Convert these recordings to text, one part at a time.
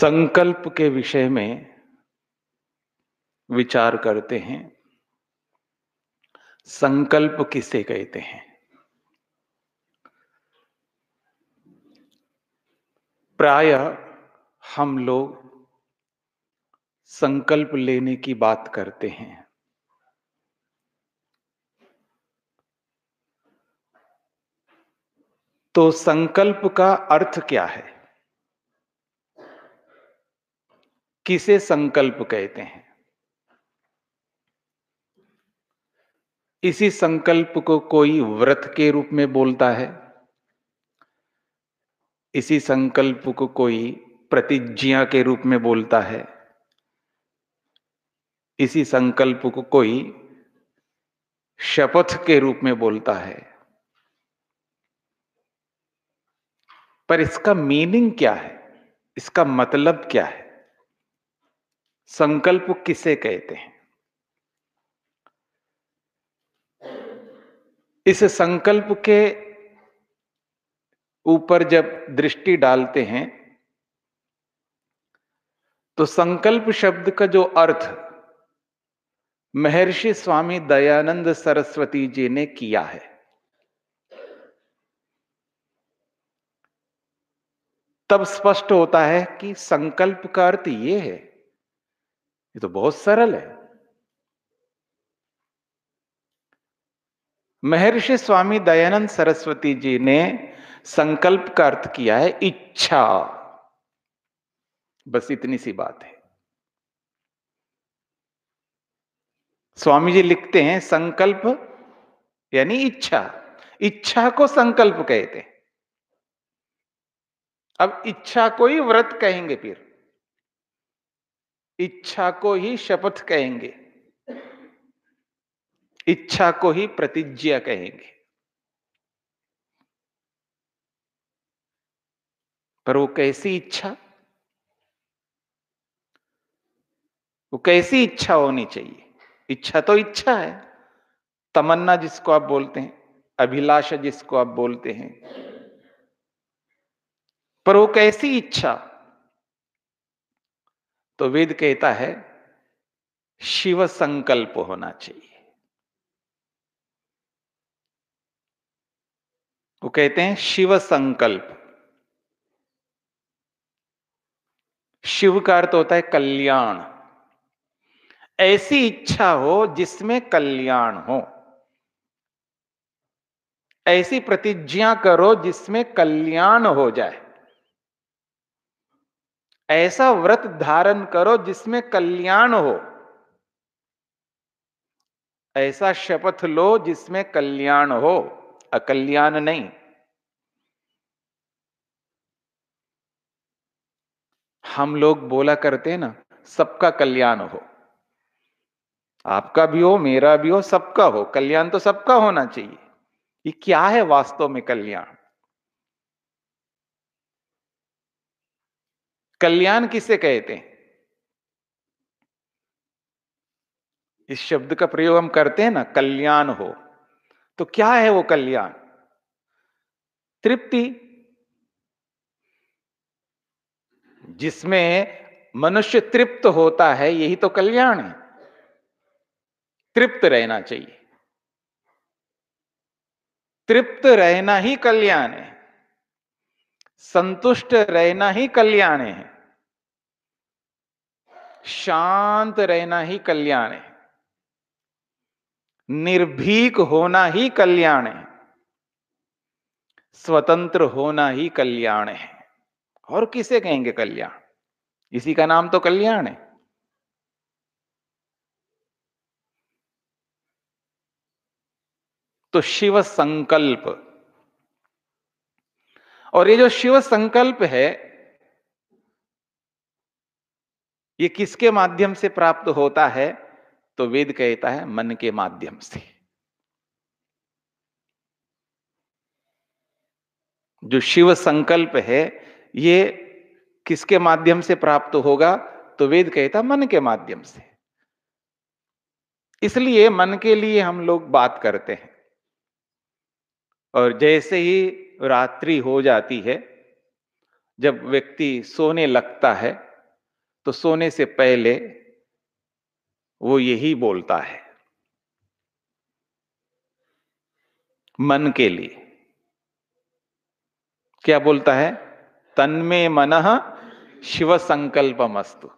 संकल्प के विषय में विचार करते हैं। संकल्प किसे कहते हैं? प्राय हम लोग संकल्प लेने की बात करते हैं। तो संकल्प का अर्थ क्या है? किसे संकल्प कहते हैं? इसी संकल्प को कोई व्रत के रूप में बोलता है? इसी संकल्प को कोई प्रतिज्ञा के रूप में बोलता है? इसी संकल्प को कोई शपथ के रूप में बोलता है? पर इसका मीनिंग क्या है? इसका मतलब क्या है? संकल्प किसे कहते हैं? इस संकल्प के ऊपर जब दृष्टि डालते हैं तो संकल्प शब्द का जो अर्थ महर्षि स्वामी दयानंद सरस्वती जी ने किया है, तब स्पष्ट होता है कि संकल्प का अर्थ यह है ये तो बहुत सरल है। महर्षि स्वामी दयानंद सरस्वती जी ने संकल्प का अर्थ किया है इच्छा। बस इतनी सी बात है। स्वामी जी लिखते हैं संकल्प यानी इच्छा। इच्छा को संकल्प कहते हैं। अब इच्छा को ही व्रत कहेंगे फिर। इच्छा को ही शपथ कहेंगे। इच्छा को ही प्रतिज्ञा कहेंगे। पर वो कैसी इच्छा? वो कैसी इच्छा होनी चाहिए? इच्छा तो इच्छा है। तमन्ना जिसको आप बोलते हैं, अभिलाषा जिसको आप बोलते हैं। पर वो कैसी इच्छा? तो वेद कहता है, शिव संकल्प होना चाहिए। वो कहते हैं शिव संकल्प। शिव का अर्थ होता है कल्याण। ऐसी इच्छा हो जिसमें कल्याण हो। ऐसी प्रतिज्ञा करो जिसमें कल्याण हो जाए। ऐसा व्रत धारण करो जिसमें कल्याण हो। ऐसा शपथ लो जिसमें कल्याण हो। अकल्याण नहीं। हम लोग बोला करते ना, सबका कल्याण हो। आपका भी हो, मेरा भी हो, सबका हो। कल्याण तो सबका होना चाहिए। ये क्या है वास्तव में कल्याण? कल्याण किसे कहते हैं? इस शब्द का प्रयोग हम करते हैं ना, कल्याण हो। तो क्या है वो कल्याण? तृप्ति। जिसमें मनुष्य तृप्त होता है, यही तो कल्याण है। तृप्त रहना चाहिए। तृप्त रहना ही कल्याण है। संतुष्ट रहना ही कल्याण है। शांत रहना ही कल्याण है। निर्भीक होना ही कल्याण है। स्वतंत्र होना ही कल्याण है। और किसे कहेंगे कल्याण? इसी का नाम तो कल्याण है। तो शिव संकल्प। और ये जो शिव संकल्प है ये किसके माध्यम से प्राप्त होता है? तो वेद कहता है, मन के माध्यम से। जो शिव संकल्प है, ये किसके माध्यम से प्राप्त होगा? तो वेद कहता मन के माध्यम से। इसलिए मन के लिए हम लोग बात करते हैं। और जैसे ही रात्रि हो जाती है, जब व्यक्ति सोने लगता है तो सोने से पहले वो यही बोलता है, मन के लिए। क्या बोलता है? तन्मे मन शिव संकल्पमस्तु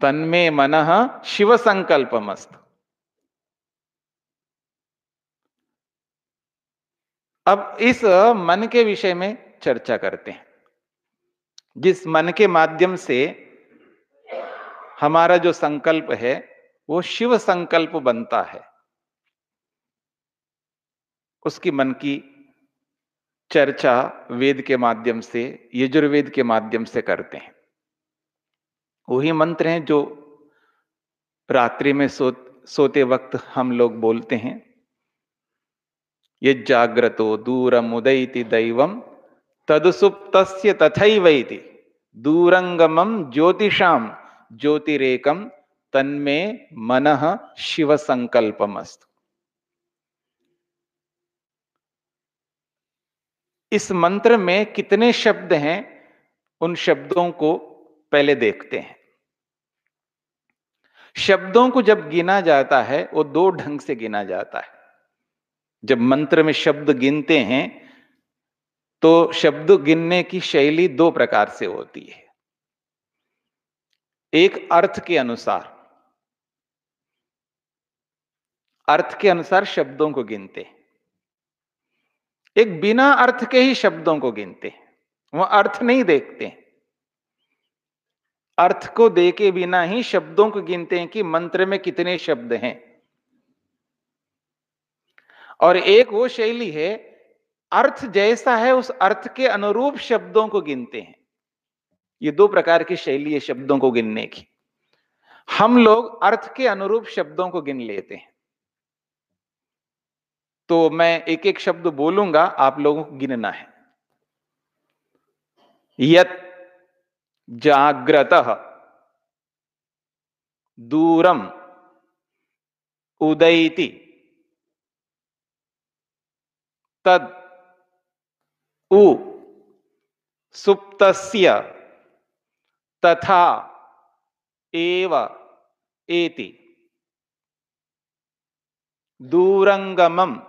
तन्मे मन शिव संकल्पमस्तु अब इस मन के विषय में चर्चा करते हैं। जिस मन के माध्यम से हमारा जो संकल्प है, वो शिव संकल्प बनता है। उसकी मन की चर्चा वेद के माध्यम से, यजुर्वेद के माध्यम से करते हैं। वही मंत्र हैं जो रात्रि में सो, सोते वक्त हम लोग बोलते हैं। ये जाग्रतो दूरम उदयति दैवम तदुसुप्त तथैवैति। दूरंगमम ज्योतिषाम ज्योतिरेकम तन्मे मन शिव संकल्पमस्तु इस मंत्र में कितने शब्द हैं, उन शब्दों को पहले देखते हैं। शब्दों को जब गिना जाता है, वो दो ढंग से गिना जाता है। जब मंत्र में शब्द गिनते हैं तो शब्द गिनने की शैली दो प्रकार से होती है। एक अर्थ के अनुसार। अर्थ के अनुसार शब्दों को गिनते। एक बिना अर्थ के ही शब्दों को गिनते। वह अर्थ नहीं देखते। अर्थ को देके बिना ही शब्दों को गिनते हैं कि मंत्र में कितने शब्द हैं। और एक वो शैली है अर्थ जैसा है, उस अर्थ के अनुरूप शब्दों को गिनते हैं। ये दो प्रकार की शैली है शब्दों को गिनने की। हम लोग अर्थ के अनुरूप शब्दों को गिन लेते हैं। तो मैं एक एक शब्द बोलूँगा, आप लोगों को गिनना है। यत जाग्रत दूरम उदयति। तद उ, सुप्तस्य, तथा, एव, एति। दूरंगमम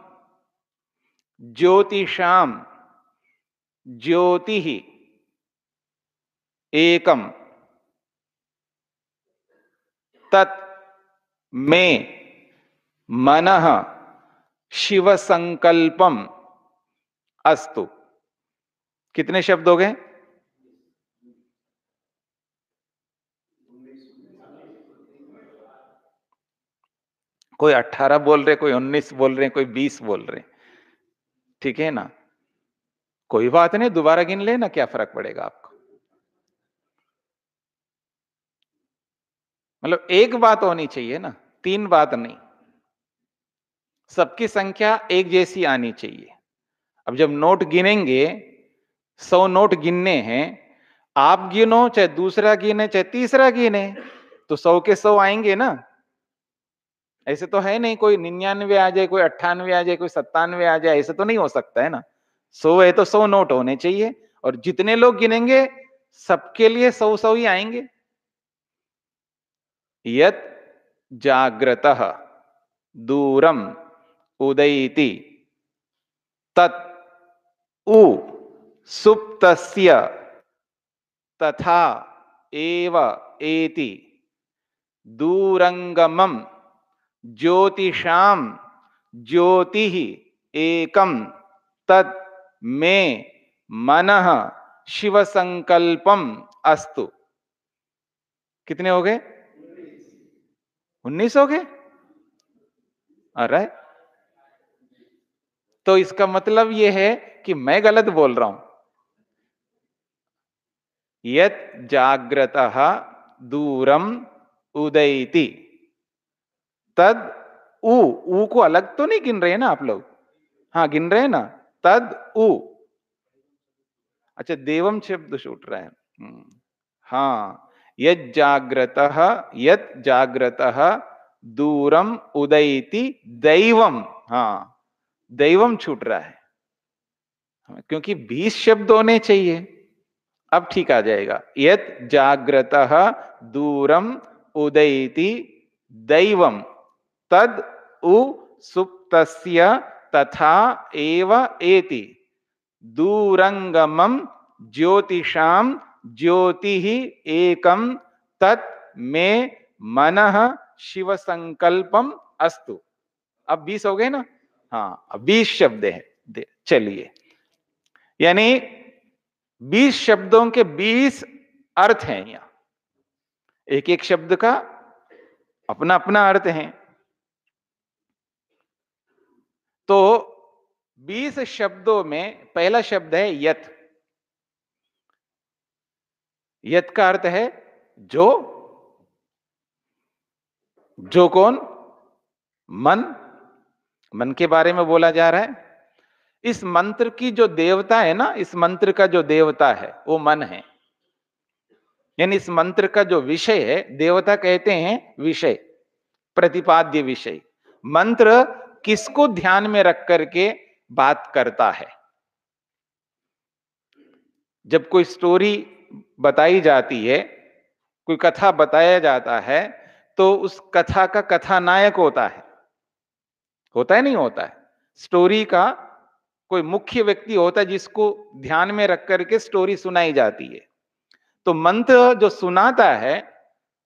ज्योतिषाम ज्योति, एकम। तत्, में, मन शिव संकल्पम अस्तु। कितने शब्द हो गए? कोई अट्ठारह बोल रहे, कोई उन्नीस बोल रहे, कोई बीस बोल रहे। ठीक है ना? कोई बात नहीं, दोबारा गिन लेना क्या फ़र्क पड़ेगा आपको। मतलब एक बात होनी चाहिए ना, तीन बात नहीं। सबकी संख्या एक जैसी आनी चाहिए। अब जब नोट गिनेंगे सौ नोट गिनने हैं, आप गिनो, चाहे दूसरा गिने, चाहे तीसरा गिने तो सौ के सौ आएँगे ना? ऐसे तो है नहीं, कोई निन्यानवे आ जाए, कोई अट्ठानवे आ जाए, कोई सत्तानवे आ जाए, ऐसे तो नहीं हो सकता, है ना? सौ है तो सौ नोट होने चाहिए, और जितने लोग गिनेंगे, सबके लिए सौ सौ ही आएँगे। यत जाग्रत दूरम उदयति, तत् सुप्तस्य तथा एव एति। दूरंगमम ज्योतिषाम ज्योति एकम तत् में मन शिव संकल्पम अस्तु। कितने हो गए? उन्नीस हो गए? अरे तो इसका मतलब यह है कि मैं गलत बोल रहा हूँ। यत जाग्रत दूरम उदयति। तद उ ऊ को अलग तो नहीं गिन रहे ना आप लोग? हाँ गिन रहे ना? तद उ। अच्छा देवम शब्द छूट रहा है। हम्म, हाँ यद जाग्रत यद जाग्रत दूरम उदयति दैवम। हाँ दैवम छूट रहा है। क्योंकि बीस शब्द होने चाहिए। अब ठीक आ जाएगा। यत जाग्रत दूरम उदयति दैवम, तद उ सुप्त तथा एव एति। दूरंगमम ज्योतिषाम ज्योति एकम, तत् में मन शिव संकल्पम अस्तु। अब बीस हो गए ना? हाँ अब बीस शब्द है। चलिए। यानी बीस शब्दों के बीस अर्थ हैं यहाँ। एक एक शब्द का अपना अपना अर्थ है। तो बीस शब्दों में पहला शब्द है यथ यथ का अर्थ है जो जो कौन? मन। मन के बारे में बोला जा रहा है। इस मंत्र की जो देवता है ना, इस मंत्र का जो देवता है, वो मन है। यानी इस मंत्र का जो विषय है, देवता कहते हैं विषय, प्रतिपाद्य विषय। मंत्र किसको ध्यान में रख करके बात करता है? जब कोई स्टोरी बताई जाती है, कोई कथा बताया जाता है तो उस कथा का कथानायक होता है। होता है नहीं होता है? स्टोरी का कोई मुख्य व्यक्ति होता है जिसको ध्यान में रख करके स्टोरी सुनाई जाती है। तो मंत्र जो सुनाता है,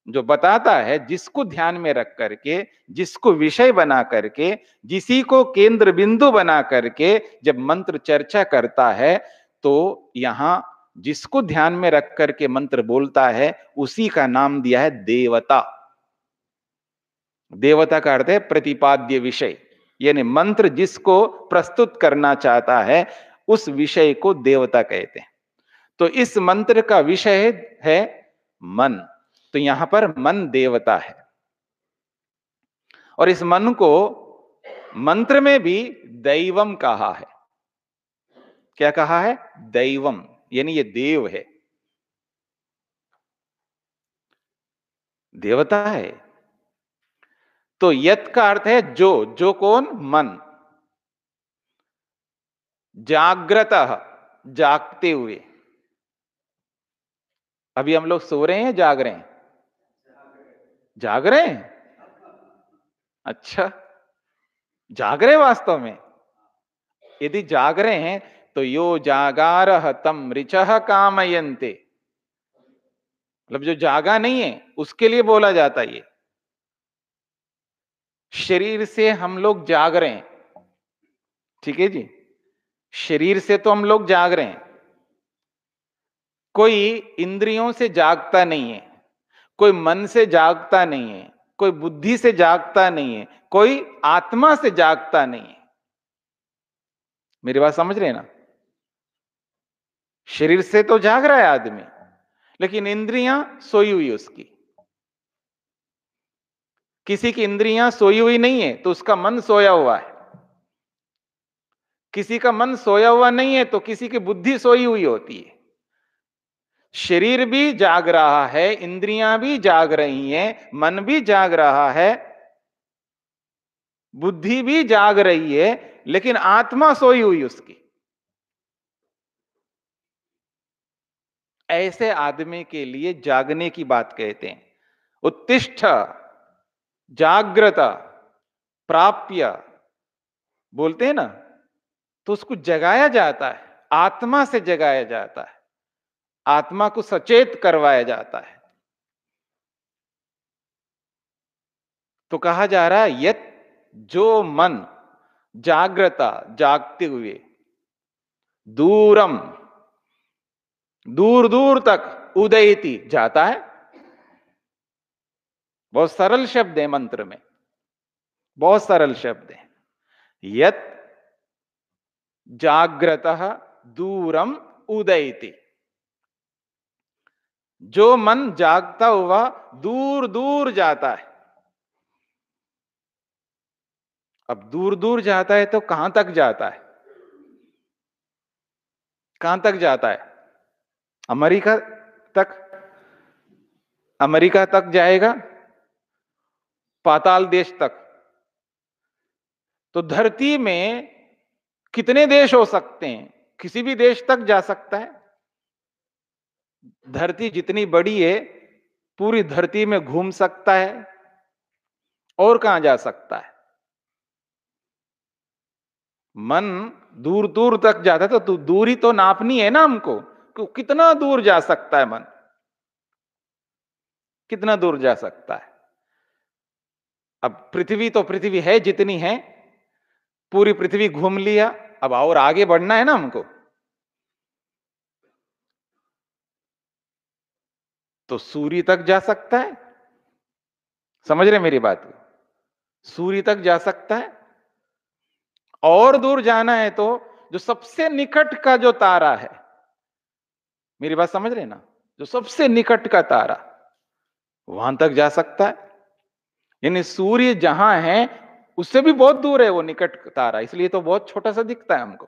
जो बताता है, जिसको ध्यान में रख करके, जिसको विषय बना करके, जिसी को केंद्र बिंदु बना करके जब मंत्र चर्चा करता है तो यहाँ जिसको ध्यान में रख करके मंत्र बोलता है, उसी का नाम दिया है देवता। देवता का अर्थ है प्रतिपाद्य विषय। यानी मंत्र जिसको प्रस्तुत करना चाहता है, उस विषय को देवता कहते हैं। तो इस मंत्र का विषय है मन। तो यहाँ पर मन देवता है। और इस मन को मंत्र में भी दैवम कहा है। क्या कहा है? दैवम, यानी ये देव है। देवता है। तो यत का अर्थ है जो जो कौन? मन। जागृत जागते हुए। अभी हम लोग सो रहे हैं जाग रहे हैं? जाग रहे हैं? अच्छा। जाग रहे वास्तव में? यदि जाग रहे हैं तो यो जागार तम रिच कामयंते मतलब जो जागा नहीं है, उसके लिए बोला जाता ये। शरीर से हम लोग जाग रहे हैं। ठीक है जी? शरीर से तो हम लोग जाग रहे हैं। कोई इंद्रियों से जागता नहीं है, कोई मन से जागता नहीं है, कोई बुद्धि से जागता नहीं है, कोई आत्मा से जागता नहीं है। मेरी बात समझ रहे ना? शरीर से तो जाग रहा है आदमी, लेकिन इंद्रियाँ सोई हुई उसकी। किसी की इंद्रियाँ सोई हुई नहीं है तो उसका मन सोया हुआ है। किसी का मन सोया हुआ नहीं है तो किसी की बुद्धि सोई हुई होती है। शरीर भी जाग रहा है, इंद्रियाँ भी जाग रही हैं, मन भी जाग रहा है, बुद्धि भी जाग रही है, लेकिन आत्मा सोई हुई उसकी। ऐसे आदमी के लिए जागने की बात कहते हैं। उत्तिष्ठ जागृत प्राप्य, बोलते हैं ना तो उसको जगाया जाता है, आत्मा से जगाया जाता है, आत्मा को सचेत करवाया जाता है। तो कहा जा रहा है, यत जो मन जागृता जागते हुए, दूरम दूर दूर तक उदयती जाता है बहुत सरल शब्द है मंत्र में। बहुत सरल शब्द है। यत जागृत दूरम उदयती। जो मन जागता हुआ दूर दूर जाता है। अब दूर दूर जाता है तो कहाँ तक जाता है? कहाँ तक जाता है? अमेरिका तक? अमेरिका तक जाएगा? पाताल देश तक। तो धरती में कितने देश हो सकते हैं? किसी भी देश तक जा सकता है। धरती जितनी बड़ी है, पूरी धरती में घूम सकता है और कहाँ जा सकता है? मन दूर दूर तक जाता है तो दूरी तो नापनी है ना हमको, कि कितना दूर जा सकता है मन? कितना दूर जा सकता है? अब पृथ्वी तो पृथ्वी है जितनी है, पूरी पृथ्वी घूम लिया, अब और आगे बढ़ना है ना हमको। तो सूर्य तक जा सकता है। समझ रहे मेरी बात? सूर्य तक जा सकता है। और दूर जाना है तो जो सबसे निकट का जो तारा है, मेरी बात समझ रहे ना? जो सबसे निकट का तारा, वहाँ तक जा सकता है। यानी सूर्य जहाँ है, उससे भी बहुत दूर है वो निकट तारा, इसलिए तो बहुत छोटा सा दिखता है हमको।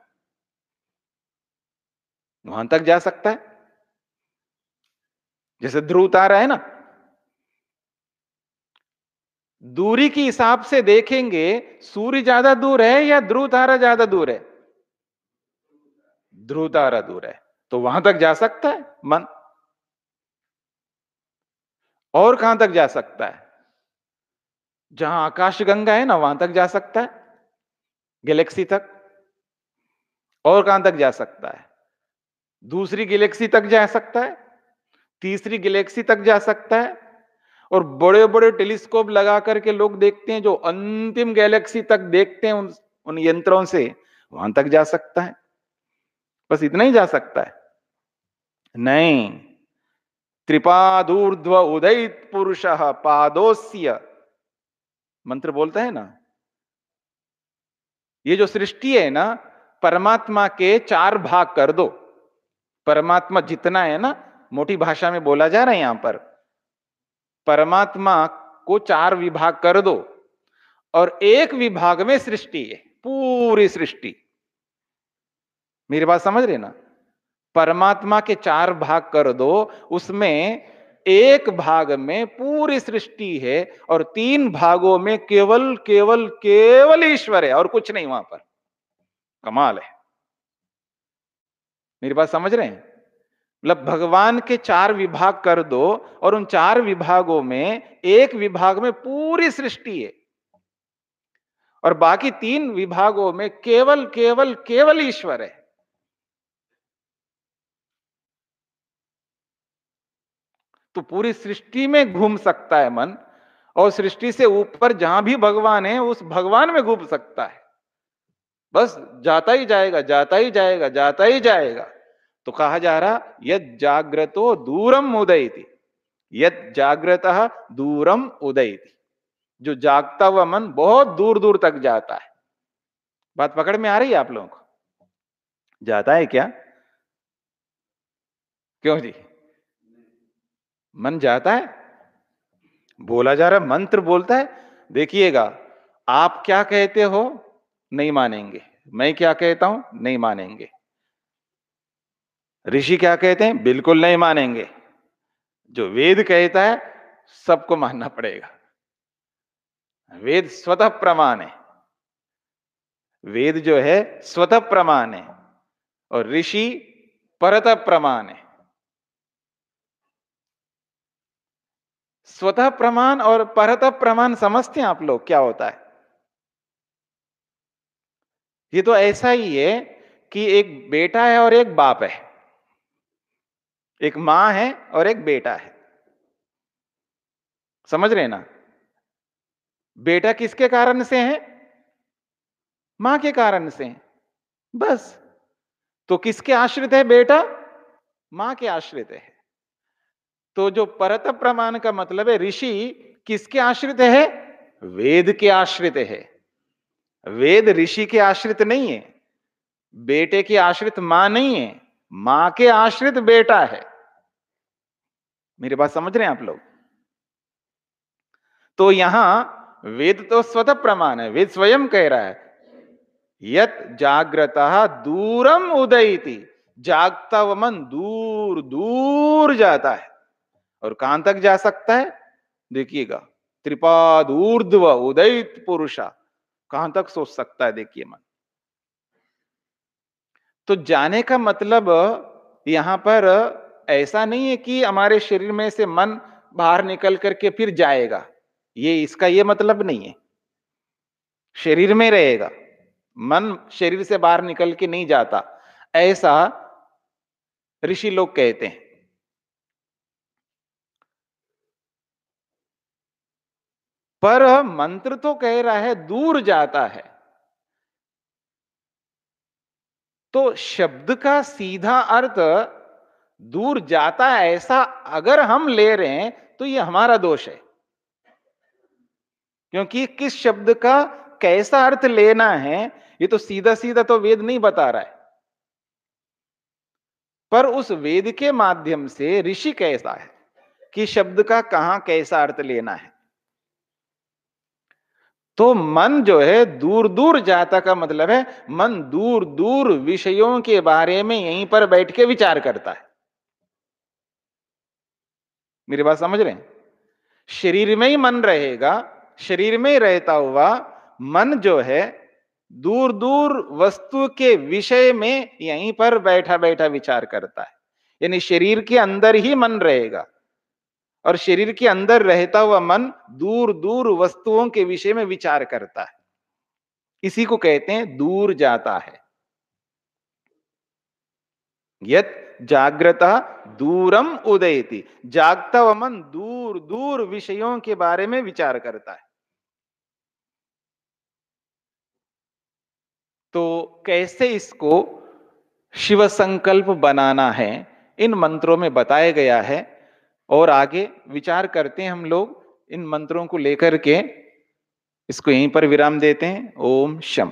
वहाँ तक जा सकता है। जैसे ध्रुव तारा है ना? दूरी के हिसाब से देखेंगे, सूर्य ज़्यादा दूर है या ध्रुव तारा ज़्यादा दूर है? ध्रुव तारा दूर है तो वहाँ तक जा सकता है मन। और कहाँ तक जा सकता है? जहाँ आकाश गंगा है ना, वहाँ तक जा सकता है, गैलेक्सी तक, और कहाँ तक जा सकता है? दूसरी गैलेक्सी तक जा सकता है, तीसरी गैलेक्सी तक जा सकता है, और बड़े बड़े टेलीस्कोप लगा करके लोग देखते हैं, जो अंतिम गैलेक्सी तक देखते हैं उन उन यंत्रों से, वहाँ तक जा सकता है। बस इतना ही जा सकता है। नहीं। त्रिपादूर्ध्व उदयित पुरुष पादोस्य मंत्र बोलता है ना? ये जो सृष्टि है ना, परमात्मा के चार भाग कर दो। परमात्मा जितना है ना, मोटी भाषा में बोला जा रहा है यहाँ पर। परमात्मा को चार विभाग कर दो और एक विभाग में सृष्टि है, पूरी सृष्टि। मेरी बात समझ रहे ना? परमात्मा के चार भाग कर दो, उसमें एक भाग में पूरी सृष्टि है और तीन भागों में केवल केवल केवल ईश्वर है और कुछ नहीं वहाँ पर। कमाल है। मेरी बात समझ रहे हैं? मतलब भगवान के चार विभाग कर दो और उन चार विभागों में एक विभाग में पूरी सृष्टि है। और बाकी तीन विभागों में केवल केवल केवल ईश्वर है। तो पूरी सृष्टि में घूम सकता है मन, और सृष्टि से ऊपर जहाँ भी भगवान है, उस भगवान में घूम सकता है। बस जाता ही जाएगा, जाता ही जाएगा, जाता ही जाएगा। तो कहा जा रहा, यद जागृतो दूरम उदय थी यद जागृत दूरम उदय थी जो जागता हुआ मन बहुत दूर दूर तक जाता है। बात पकड़ में आ रही है आप लोगों को? जाता है क्या? क्यों जी? मन जाता है? बोला जा रहा मंत्र बोलता है? देखिएगा, आप क्या कहते हो? नहीं मानेंगे। मैं क्या कहता हूँ? नहीं मानेंगे। ऋषि क्या कहते हैं? बिल्कुल नहीं मानेंगे। जो वेद कहता है, सबको मानना पड़ेगा। वेद स्वतः प्रमाण है। वेद जो है, स्वतः प्रमाण है। और ऋषि परत प्रमाण है। स्वतः प्रमाण और परत प्रमाण समझते हैं आप लोग, क्या होता है? ये तो ऐसा ही है कि एक बेटा है और एक बाप है। एक माँ है और एक बेटा है। समझ रहे ना? बेटा किसके कारण से है? माँ के कारण से है। बस। तो किसके आश्रित है बेटा? माँ के आश्रित है। तो जो परत प्रमाण का मतलब है, ऋषि किसके आश्रित है? वेद के आश्रित है। वेद ऋषि के आश्रित नहीं है। बेटे के आश्रित माँ नहीं है। माँ के आश्रित बेटा है। मेरी बात समझ रहे हैं आप लोग? तो यहाँ वेद तो स्वतः प्रमाण है। वेद स्वयं कह रहा है। यत जागृत दूरम उदयती। जागता मन दूर दूर जाता है। और कहाँ तक जा सकता है? देखिएगा त्रिपाद ऊर्ध्व उदयित पुरुषा। कहाँ तक सोच सकता है? देखिए मन। तो जाने का मतलब यहाँ पर ऐसा नहीं है कि हमारे शरीर में से मन बाहर निकल करके फिर जाएगा। ये इसका ये मतलब नहीं है। शरीर में रहेगा। मन शरीर से बाहर निकल के नहीं जाता। ऐसा ऋषि लोग कहते हैं। पर मंत्र तो कह रहा है, दूर जाता है। तो शब्द का सीधा अर्थ, दूर जाता है ऐसा अगर हम ले रहे हैं तो यह हमारा दोष है। क्योंकि किस शब्द का कैसा अर्थ लेना है, ये तो सीधा सीधा तो वेद नहीं बता रहा है। पर उस वेद के माध्यम से ऋषि कैसा है, कि शब्द का कहाँ कैसा अर्थ लेना है। तो मन जो है दूर दूर जाता का मतलब है, मन दूर दूर विषयों के बारे में यहीं पर बैठ के विचार करता है। मेरी बात समझ रहे हैं? शरीर में ही मन रहेगा, शरीर में ही रहता हुआ मन जो है दूर दूर वस्तु के विषय में यहीं पर बैठा बैठा विचार करता है। यानी शरीर के अंदर ही मन रहेगा। और शरीर के अंदर रहता हुआ मन दूर दूर वस्तुओं के विषय में विचार करता है। इसी को कहते हैं दूर जाता है। यत जागृता दूरम उदयती। जागता हुआ मन दूर दूर विषयों के बारे में विचार करता है। तो कैसे इसको शिव संकल्प बनाना है, इन मंत्रों में बताया गया है और आगे विचार करते हैं हम लोग इन मंत्रों को लेकर के। इसको यहीं पर विराम देते हैं। ओम शम।